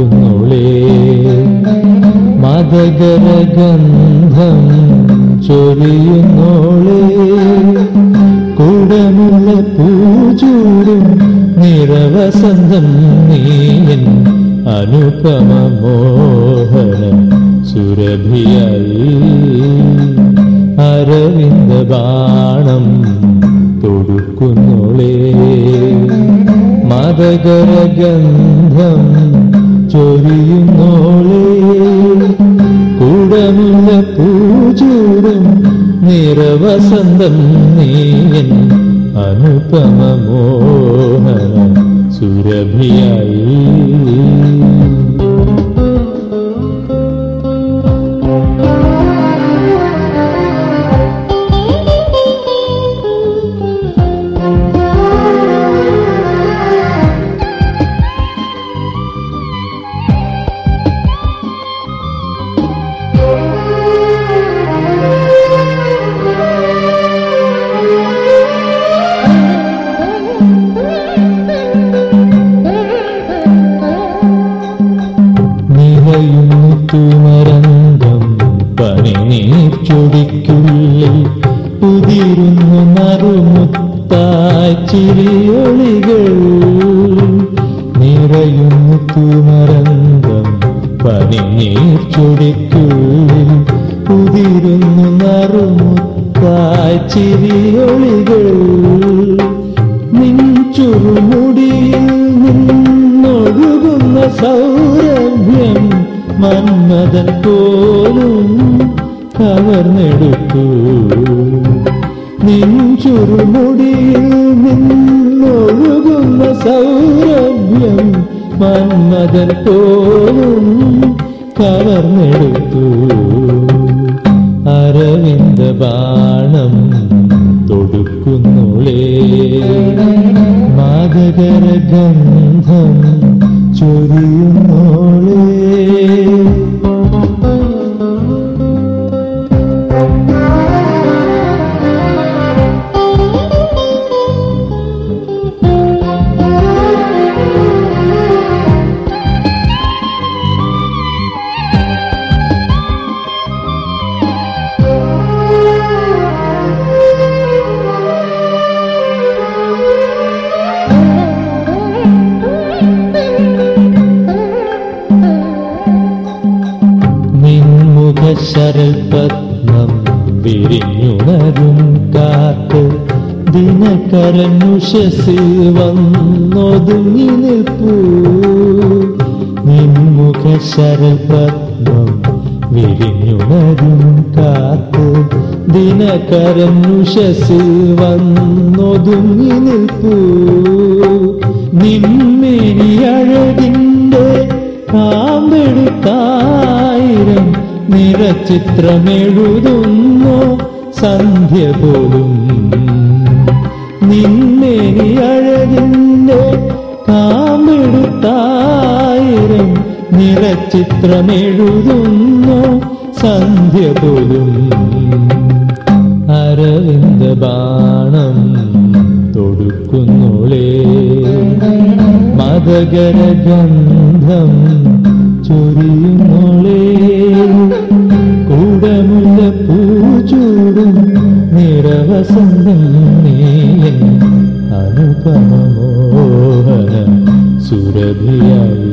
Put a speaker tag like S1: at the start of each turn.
S1: ബാണം തൊടുക്കുന്നോളേ മതകരഗന്ധം ചൊരിയുന്നോളേ. കുടമുള്ള പൂചൂടും നിറവസന്തം നീയൻ അനുപമ മോഹന സുരഭിയായി. അരവിന്ദ ബാണം തൊടുക്കുന്നോളേ മതകരഗന്ധം ചൊരിയുന്നോളേ. കുടമുള്ള പൂചൂടും നിറവസന്തം നീയൻ അനുപമ മോഹന സുരഭിയായി. ചൊടിക്കുള്ളിൽ ഉതിരുന്നു നറുമുത്തായി ചിരിയൊളികൾ നിറയുന്നു തുമരംഗം പണിനീർ ചൊടിക്കുള്ളിൽ പുതിരുന്നു നറുമുത്തായി ചിരിയൊളികൾ നിൻ ചുറുമുടിയിൽ നിന്നൊഴുകുന്ന സൗരഭ്യം മന്മഥൻ പോലും കവർന്നെടുത്തു നിൻ ചുറുമുടിയിൽ നിന്നൊഴുകുന്ന സൗരഭ്യം മന്മതൻ പോലും കവർന്നെടുത്തു അരവിന്ദ ബാണം തൊടുക്കുന്നുളേ. മാതകര ഗന്ധം ചൊരിയുന്നോളേ. ശരൽ പത്മം വിരിഞ്ഞുണരും കാത്ത്. ദിനകരനുഷസിൽ വന്നൊതുങ്ങി നിൽപ്പൂ. നിൻമുഖ ശരൽ പത്മം വിരിഞ്ഞുണരും കാത്ത്. ദിനകരനുഷസിൽ വന്നൊതുങ്ങി നിൽപ്പൂ. നിന്മേനി അഴകിന്റെ കാമ്പെടുത്തായിരം നിറചിത്രമെഴുതുന്നു. സന്ധ്യ പോലും നിന്നെ അഴകിന്റെ കാമെടുത്തായിരം നിറചിത്രമെഴുതുന്നു. സന്ധ്യ പോലും അരവിന്ദ ബാണം തൊടുക്കുന്നുളേ. മതകര ഗന്ധം ചൊരിയുന്നോളേ നിന്നെ അനുപമ മോഹന സുരഭിയായി.